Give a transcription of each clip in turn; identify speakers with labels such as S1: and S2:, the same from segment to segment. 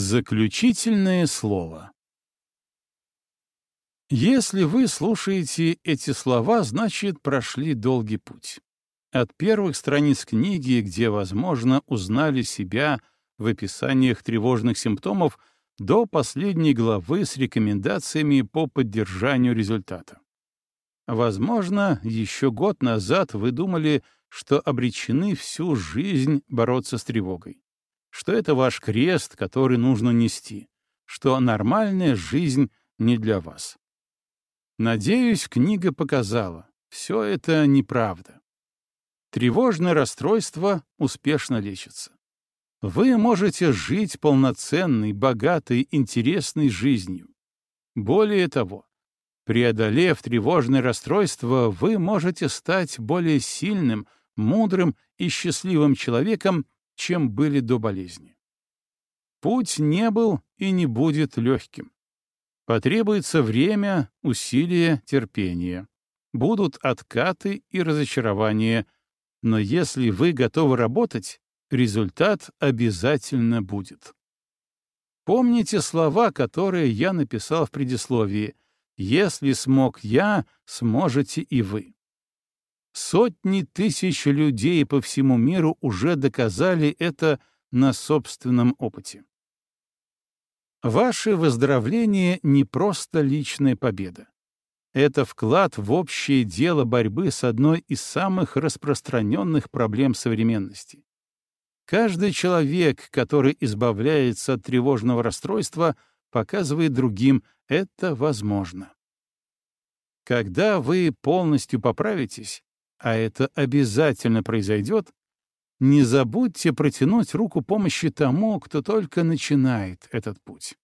S1: Заключительное слово. Если вы слушаете эти слова, значит, прошли долгий путь. От первых страниц книги, где, возможно, узнали себя в описаниях тревожных симптомов, до последней главы с рекомендациями по поддержанию результата. Возможно, еще год назад вы думали, что обречены всю жизнь бороться с тревогой что это ваш крест, который нужно нести, что нормальная жизнь не для вас. Надеюсь, книга показала, все это неправда. Тревожное расстройство успешно лечится. Вы можете жить полноценной, богатой, интересной жизнью. Более того, преодолев тревожное расстройство, вы можете стать более сильным, мудрым и счастливым человеком, чем были до болезни. Путь не был и не будет легким. Потребуется время, усилия, терпение. Будут откаты и разочарования, но если вы готовы работать, результат обязательно будет. Помните слова, которые я написал в предисловии «Если смог я, сможете и вы». Сотни тысяч людей по всему миру уже доказали это на собственном опыте. Ваше выздоровление не просто личная победа. Это вклад в общее дело борьбы с одной из самых распространенных проблем современности. Каждый человек, который избавляется от тревожного расстройства, показывает другим — это возможно. Когда вы полностью поправитесь, а это обязательно произойдет, не забудьте протянуть руку помощи тому, кто только начинает этот путь.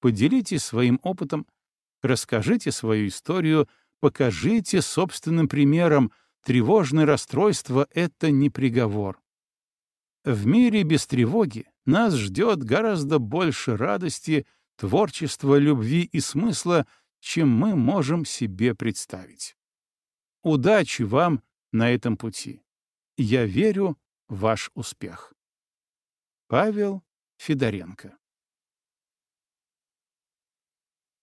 S1: Поделитесь своим опытом, расскажите свою историю, покажите собственным примером, тревожное расстройство — это не приговор. В мире без тревоги нас ждет гораздо больше радости, творчества, любви и смысла, чем мы можем себе представить. Удачи вам на этом пути. Я верю в ваш успех. Павел Федоренко